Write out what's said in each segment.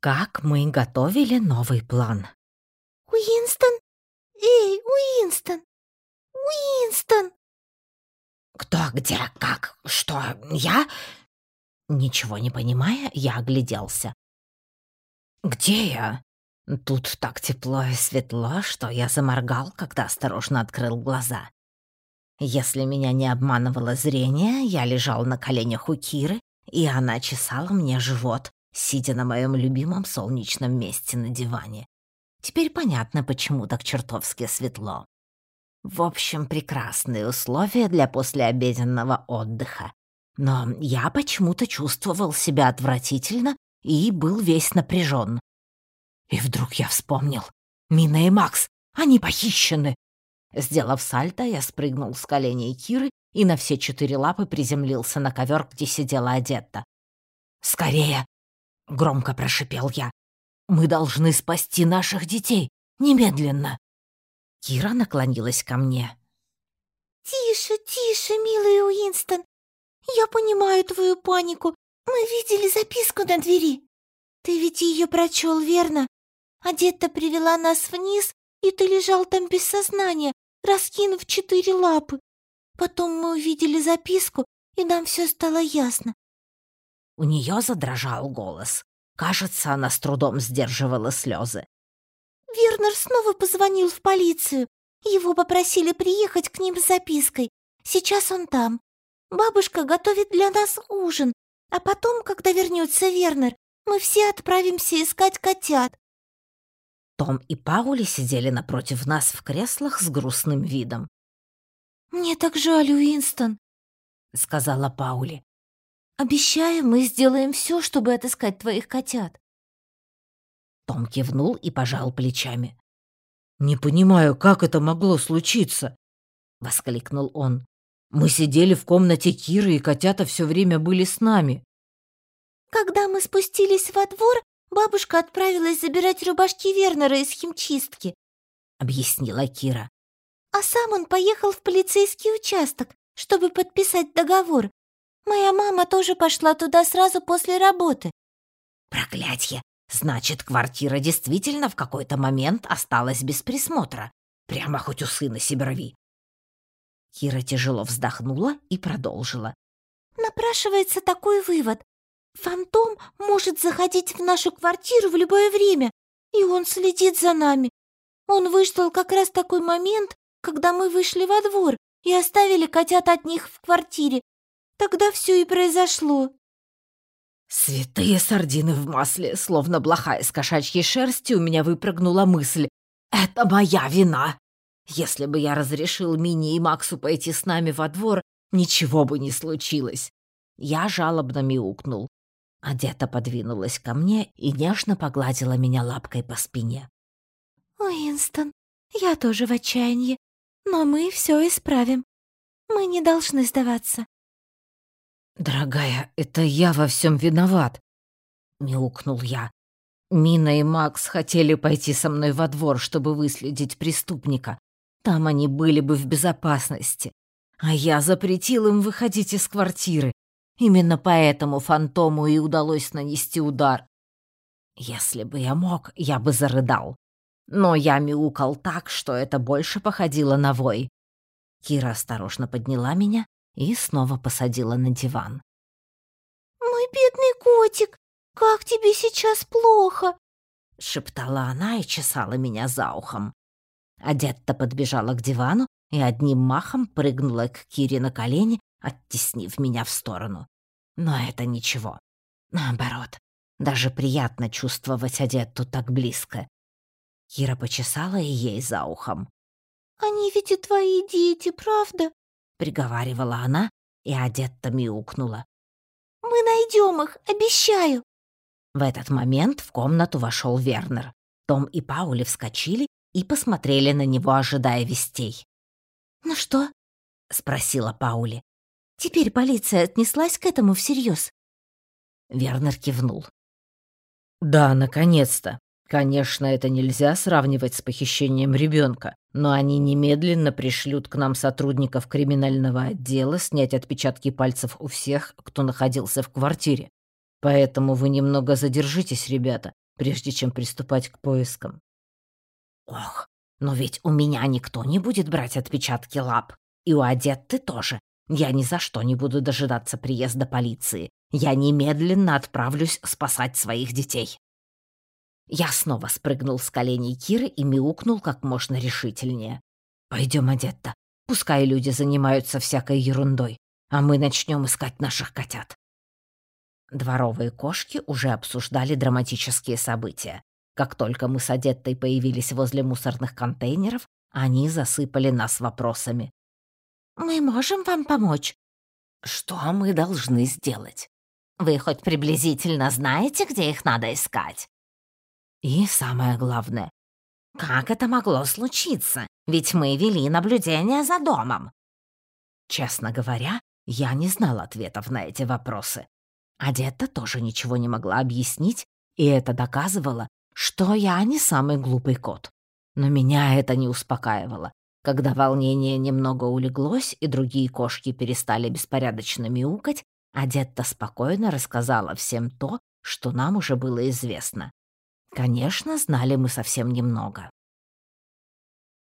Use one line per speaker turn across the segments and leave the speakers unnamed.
Как мы готовили новый план.
«Уинстон? Эй, Уинстон! Уинстон!»
«Кто, где, как, что, я?» Ничего не понимая, я огляделся. «Где я?» Тут так тепло и светло, что я заморгал, когда осторожно открыл глаза. Если меня не обманывало зрение, я лежал на коленях у Киры, и она чесала мне живот, сидя на моем любимом солнечном месте на диване. Теперь понятно, почему так чертовски светло. В общем, прекрасные условия для послеобеденного отдыха. Но я почему-то чувствовал себя отвратительно и был весь напряжен. И вдруг я вспомнил. Мина и Макс, они похищены. Сделав сальто, я спрыгнул с коленей Киры и на все четыре лапы приземлился на ковер, где сидела Адетта. «Скорее!» — громко прошипел я. «Мы должны спасти наших детей! Немедленно!» Кира наклонилась ко мне.
«Тише, тише, милый Уинстон! Я понимаю твою панику. Мы видели записку на двери. Ты ведь ее прочел, верно? Одетта привела нас вниз, и ты лежал там без сознания, раскинув четыре лапы. Потом мы увидели записку, и нам все стало ясно.
У нее задрожал голос. Кажется, она с трудом сдерживала слезы.
Вернер снова позвонил в полицию. Его попросили приехать к ним с запиской. Сейчас он там. Бабушка готовит для нас ужин, а потом, когда вернется Вернер, мы все отправимся искать котят.
Том и Паули сидели напротив нас в креслах с грустным видом.
«Мне так жаль, Уинстон», — сказала Паули. «Обещаю, мы сделаем все, чтобы отыскать твоих котят».
Том кивнул и пожал плечами. «Не понимаю, как это могло случиться?» — воскликнул он. «Мы сидели в комнате Киры, и котята все время были с нами».
«Когда мы спустились во двор, Бабушка отправилась забирать рубашки Вернера из химчистки,
объяснила Кира.
А сам он поехал в полицейский участок, чтобы подписать договор. Моя мама тоже пошла туда сразу после работы.
Проклятье! Значит, квартира действительно в какой-то момент осталась без присмотра. Прямо хоть у сына себе Кира тяжело вздохнула и продолжила.
Напрашивается такой вывод. Фантом может заходить в нашу квартиру в любое время, и он следит за нами. Он выждал как раз такой момент, когда мы вышли во двор и оставили котят от них в квартире. Тогда все и произошло.
Святые сардины в масле, словно блоха из кошачьей шерсти, у меня выпрыгнула мысль. Это моя вина. Если бы я разрешил Мини и Максу пойти с нами во двор, ничего бы не случилось. Я жалобно мяукнул. Одета подвинулась ко мне и нежно погладила меня лапкой по спине.
«Уинстон, я тоже в отчаянии, но мы все исправим. Мы не должны сдаваться».
«Дорогая, это я во всем виноват», — мяукнул я. «Мина и Макс хотели пойти со мной во двор, чтобы выследить преступника. Там они были бы в безопасности. А я запретил им выходить из квартиры. Именно поэтому фантому и удалось нанести удар. Если бы я мог, я бы зарыдал. Но я мяукал так, что это больше походило на вой. Кира осторожно подняла меня и снова посадила на диван.
«Мой бедный котик, как тебе сейчас плохо?»
— шептала она и чесала меня за ухом. Адетта подбежала к дивану и одним махом прыгнула к Кире на колени оттеснив меня в сторону. Но это ничего. Наоборот, даже приятно чувствовать Одетту так близко. Кира почесала и ей за ухом.
«Они ведь и твои дети, правда?»
— приговаривала она, и Одетта мяукнула.
«Мы найдем их, обещаю!»
В этот момент в комнату вошел Вернер. Том и Паули вскочили и посмотрели на него, ожидая вестей.
«Ну что?»
— спросила Паули.
Теперь полиция отнеслась к этому всерьез.
Вернер кивнул. Да, наконец-то. Конечно, это нельзя сравнивать с похищением ребенка, но они немедленно пришлют к нам сотрудников криминального отдела снять отпечатки пальцев у всех, кто находился в квартире. Поэтому вы немного задержитесь, ребята. прежде чем приступать к поискам. Ох, но ведь у меня никто не будет брать отпечатки лап. И у Адетты тоже. Я ни за что не буду дожидаться приезда полиции. Я немедленно отправлюсь спасать своих детей. Я снова спрыгнул с коленей Киры и мяукнул как можно решительнее. «Пойдем, Адетта. Пускай люди занимаются всякой ерундой, а мы начнем искать наших котят». Дворовые кошки уже обсуждали драматические события. Как только мы с Адеттой появились возле мусорных контейнеров, они засыпали нас вопросами.
«Мы можем вам помочь?»
«Что мы должны сделать?»
«Вы хоть приблизительно знаете, где их надо искать?»
«И самое главное,
как это могло случиться? Ведь мы вели наблюдение за домом».
Честно говоря, я не знал ответов на эти вопросы. Адетта тоже ничего не могла объяснить, и это доказывало, что я не самый глупый кот. Но меня это не успокаивало. Когда волнение немного улеглось и другие кошки перестали беспорядочно мяукать, Адетта спокойно рассказала всем то, что нам уже было известно. Конечно, знали мы совсем немного.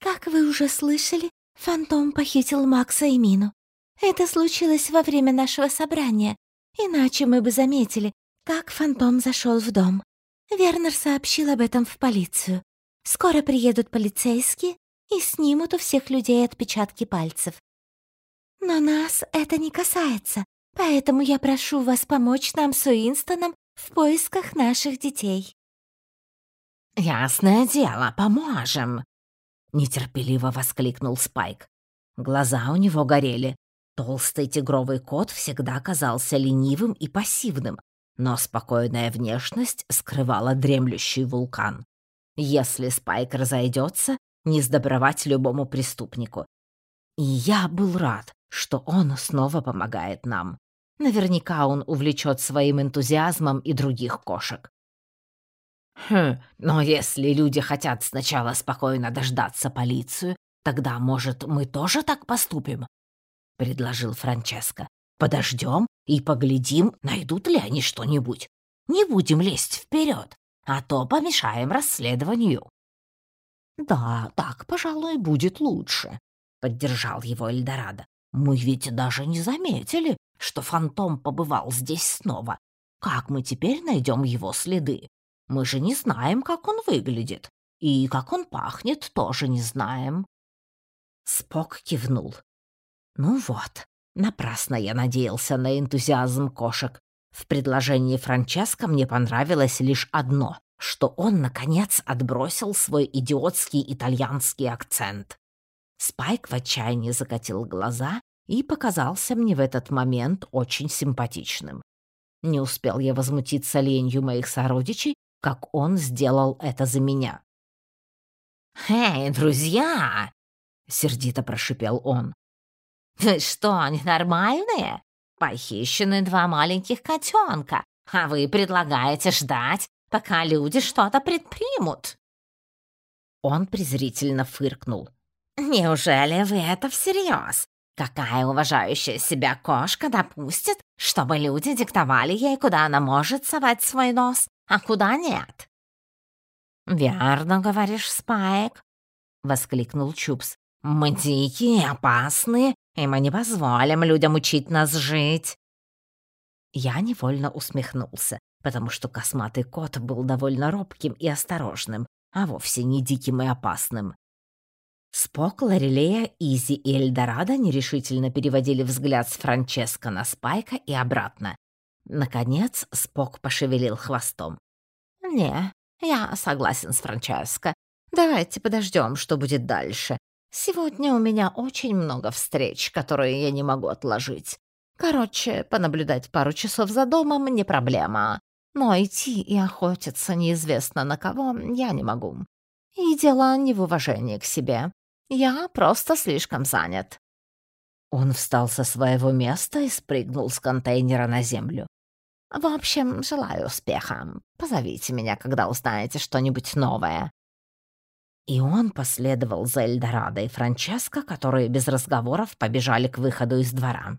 «Как вы уже слышали, фантом похитил Макса и Мину. Это случилось во время нашего собрания, иначе мы бы заметили, как фантом зашел в дом. Вернер сообщил об этом в полицию. Скоро приедут полицейские и снимут у всех людей отпечатки пальцев. Но нас это не касается, поэтому я прошу вас помочь нам с Уинстоном в поисках наших детей».
«Ясное дело, поможем!» — нетерпеливо воскликнул Спайк. Глаза у него горели. Толстый тигровый кот всегда казался ленивым и пассивным, но спокойная внешность скрывала дремлющий вулкан. Если Спайк разойдется, не сдобровать любому преступнику. И я был рад, что он снова помогает нам. Наверняка он увлечет своим энтузиазмом и других кошек. Хм, но если люди хотят сначала спокойно дождаться полицию, тогда, может, мы тоже так поступим? предложил Франческо. Подождем и поглядим, найдут ли они что-нибудь. Не будем лезть вперед, а то помешаем расследованию. «Да, так, пожалуй, будет лучше», — поддержал его Эльдорадо. «Мы ведь даже не заметили, что фантом побывал здесь снова. Как мы теперь найдем его следы? Мы же не знаем, как он выглядит, и как он пахнет, тоже не знаем». Спок кивнул. «Ну вот, напрасно я надеялся на энтузиазм кошек. В предложении Франческо мне понравилось лишь одно что он, наконец, отбросил свой идиотский итальянский акцент. Спайк в отчаянии закатил глаза и показался мне в этот момент очень симпатичным. Не успел я возмутиться ленью моих сородичей, как он сделал это за меня.
«Эй, друзья!» — сердито прошипел он. «Вы что, ненормальные? Похищены два маленьких котенка, а вы предлагаете ждать, пока люди что-то предпримут».
Он презрительно фыркнул.
«Неужели вы это всерьез? Какая уважающая себя кошка допустит, чтобы люди диктовали ей, куда она может совать свой нос, а куда нет?»
«Верно говоришь, Спайк», — воскликнул Чупс. «Мы дикие, опасные, и мы не позволим людям учить нас жить». Я невольно усмехнулся потому что косматый кот был довольно робким и осторожным, а вовсе не диким и опасным. Спок, Лорелея, Изи и Эльдорадо нерешительно переводили взгляд с Франческо на Спайка и обратно. Наконец Спок пошевелил хвостом. «Не, я согласен с Франческо. Давайте подождем, что будет дальше. Сегодня у меня очень много встреч, которые я не могу отложить. Короче, понаблюдать пару часов за домом не проблема. Но идти и охотиться неизвестно на кого я не могу. И дело не в уважении к себе. Я просто слишком занят». Он встал со своего места и спрыгнул с контейнера на землю. «В общем, желаю успеха. Позовите меня, когда узнаете что-нибудь новое». И он последовал за Эльдорадо и Франческо, которые без разговоров побежали к выходу из двора.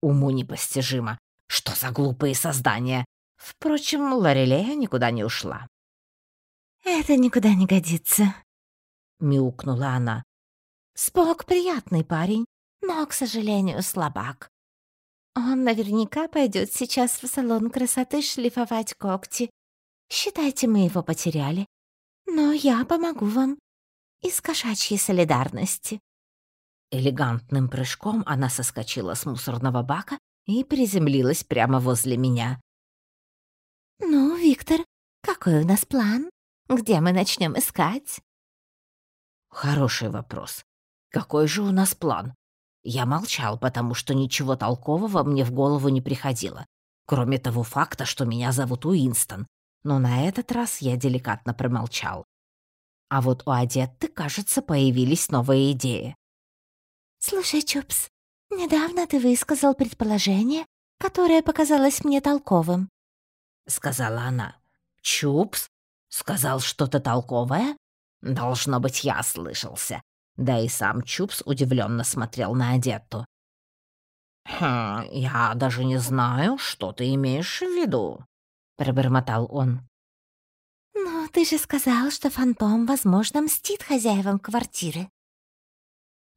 Уму непостижимо. Что за глупые создания? Впрочем, Лорелея никуда не ушла.
«Это никуда не годится», —
мяукнула она.
«Спок приятный парень, но, к сожалению, слабак. Он наверняка пойдет сейчас в салон красоты шлифовать когти. Считайте, мы его потеряли. Но я помогу вам. Из кошачьей солидарности».
Элегантным прыжком она соскочила с мусорного бака и приземлилась прямо возле меня.
«Ну, Виктор, какой у нас план? Где мы начнем искать?»
«Хороший вопрос. Какой же у нас план? Я молчал, потому что ничего толкового мне в голову не приходило, кроме того факта, что меня зовут Уинстон, но на этот раз я деликатно промолчал. А вот у Адетты, кажется, появились новые идеи.
«Слушай, Чупс, недавно ты высказал предположение, которое показалось мне толковым», —
сказала она. «Чупс? Сказал что-то толковое? Должно быть, я слышался. Да и сам Чупс удивленно смотрел на Адетту. «Хм, я даже не знаю, что ты имеешь в виду», — пробормотал он.
«Ну, ты же сказал, что фантом, возможно, мстит хозяевам квартиры».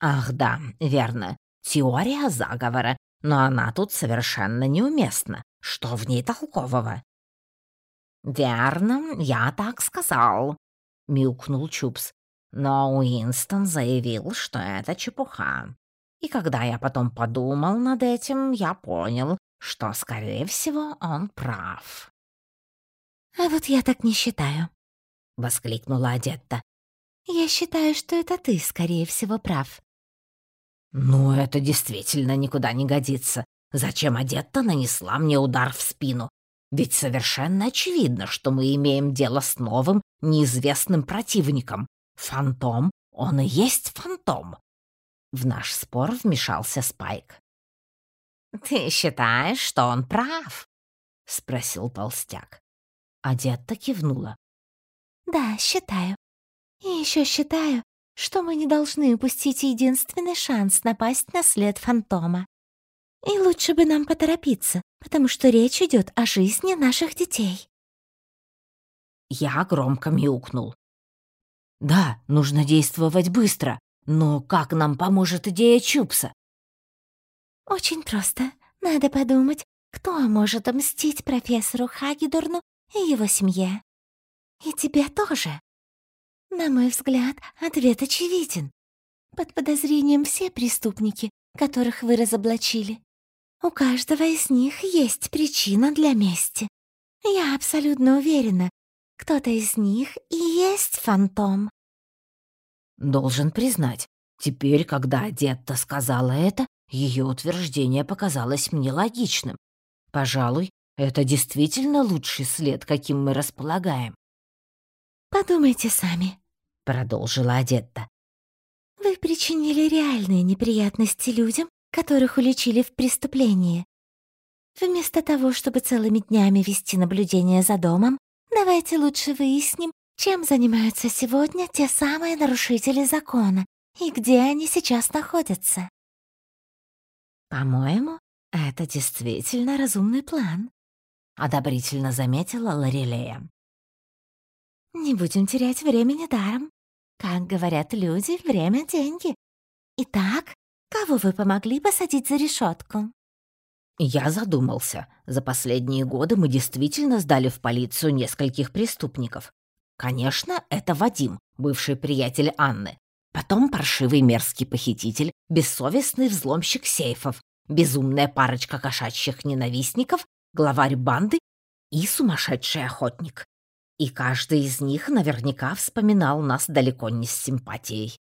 «Ах да, верно. Теория заговора, но она тут совершенно неуместна. Что в ней толкового?» «Верно, я так сказал», — мяукнул Чупс. Но Уинстон заявил, что это чепуха. И когда я потом подумал над этим, я понял, что, скорее всего, он прав.
«А вот я так не считаю», — воскликнула Адетта. «Я считаю, что это ты, скорее всего, прав».
«Ну, это действительно никуда не годится. Зачем Адетта нанесла мне удар в спину? Ведь совершенно очевидно, что мы имеем дело с новым, неизвестным противником, Фантом, он и есть фантом. В наш спор вмешался Спайк. «Ты считаешь, что он прав?» — спросил толстяк. А Детта кивнула.
«Да, считаю. И еще считаю, что мы не должны упустить единственный шанс напасть на след фантома. И лучше бы нам поторопиться, потому что речь идет о жизни наших детей».
Я громко мяукнул. Да, нужно действовать быстро, но как нам поможет идея Чупса?
Очень просто. Надо подумать, кто может мстить профессору Хагедорну и его семье. И тебе тоже. На мой взгляд, ответ очевиден. Под подозрением все преступники, которых вы разоблачили. У каждого из них есть причина для мести. Я абсолютно уверена, кто-то из них и есть фантом.
Должен признать, теперь, когда Детта сказала это, ее утверждение показалось мне логичным. Пожалуй, это действительно лучший след, каким мы располагаем.
«Подумайте сами», — продолжила Адетта. «Вы причинили реальные неприятности людям, которых уличили в преступлении. Вместо того, чтобы целыми днями вести наблюдение за домом, давайте лучше выясним, чем занимаются сегодня те самые нарушители закона и где они сейчас находятся?
По-моему, это действительно разумный план, одобрительно заметила Лорелея.
Не будем терять времени даром. Как говорят люди, время — деньги. Итак, кого вы помогли посадить за решетку?
Я задумался. За последние годы мы действительно сдали в полицию нескольких преступников. Конечно, это Вадим, бывший приятель Анны. Потом паршивый мерзкий похититель, бессовестный взломщик сейфов, безумная парочка кошачьих ненавистников, главарь банды и сумасшедший охотник. И каждый из них наверняка вспоминал нас далеко не с симпатией.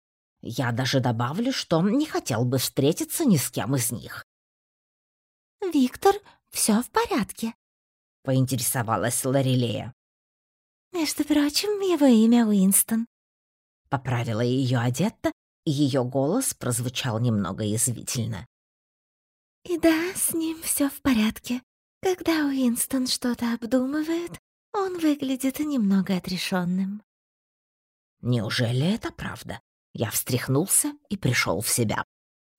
Я даже добавлю, что не хотел бы встретиться ни с кем из них.
«Виктор, все в порядке?»
— поинтересовалась Лорелея.
«Между прочим, его имя Уинстон», —
поправила ее одетта, и ее голос прозвучал немного язвительно.
«И да, с ним все в порядке. Когда Уинстон что-то обдумывает, он выглядит немного отрешенным.
Неужели это правда? Я встряхнулся и пришел в себя.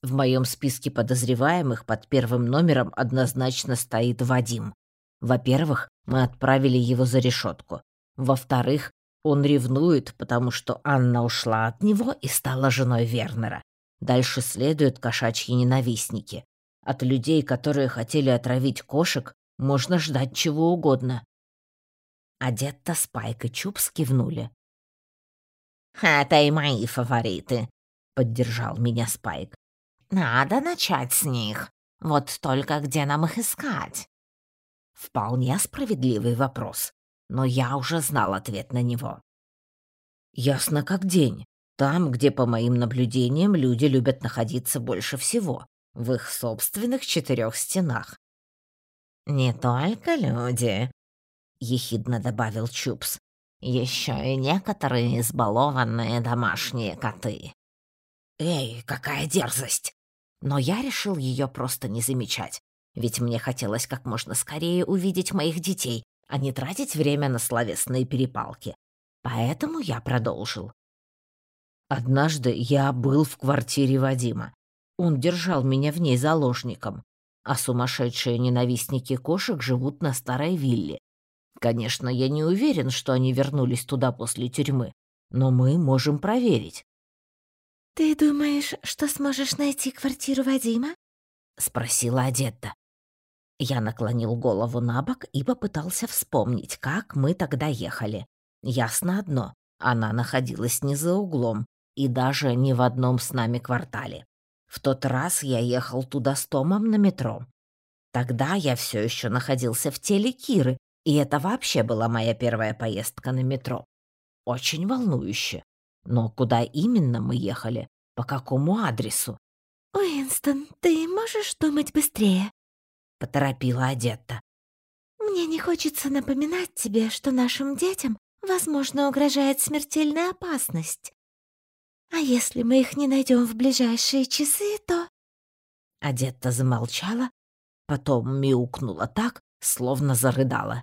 В моем списке подозреваемых под первым номером однозначно стоит Вадим. Во-первых, мы отправили его за решетку. Во-вторых, Он ревнует, потому что Анна ушла от него и стала женой Вернера. Дальше следуют кошачьи ненавистники. От людей, которые хотели отравить кошек, можно ждать чего угодно. Адетта, Спайк и Чупс кивнули.
«Это и мои фавориты», — поддержал меня Спайк.
«Надо начать с них. Вот только где нам их искать?»
Вполне справедливый вопрос, но я уже знал ответ на него. Ясно как день. Там, где, по моим наблюдениям, люди любят находиться больше всего, в их собственных четырех стенах.
«Не только люди», — ехидно добавил Чупс. «Еще и некоторые избалованные домашние коты».
«Эй, какая дерзость!» Но я решил ее просто не замечать, ведь мне хотелось как можно скорее увидеть моих детей, а не тратить время на словесные перепалки. Поэтому я продолжил. Однажды я был в квартире Вадима. Он держал меня в ней заложником, а сумасшедшие ненавистники кошек живут на старой вилле. Конечно, я не уверен, что они вернулись туда после тюрьмы, но мы можем проверить.
«Ты думаешь, что сможешь найти квартиру Вадима?» — спросила Адетта.
Я наклонил голову на бок и попытался вспомнить, как мы тогда ехали. Ясно одно, она находилась не за углом и даже не в одном с нами квартале. В тот раз я ехал туда с Томом на метро. Тогда я все еще находился в теле Киры, и это вообще была моя первая поездка на метро. Очень волнующе. Но куда именно мы ехали? По какому адресу?
«Уинстон, ты можешь думать быстрее?»
поторопила Адетта.
«Мне не хочется напоминать тебе, что нашим детям, возможно, угрожает смертельная опасность. А если мы их не найдем в ближайшие часы, то...»
Адетта замолчала, потом мяукнула так, словно зарыдала.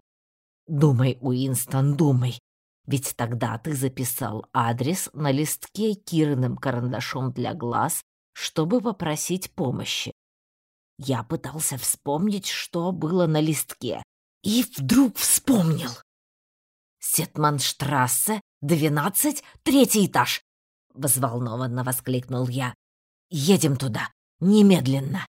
«Думай, Уинстон, думай, ведь тогда ты записал адрес на листке Кирным карандашом для глаз, чтобы попросить помощи. Я пытался вспомнить, что было на листке, и вдруг вспомнил. «Сетманштрассе, двенадцать, третий этаж!» — взволнованно воскликнул я. «Едем туда, немедленно!»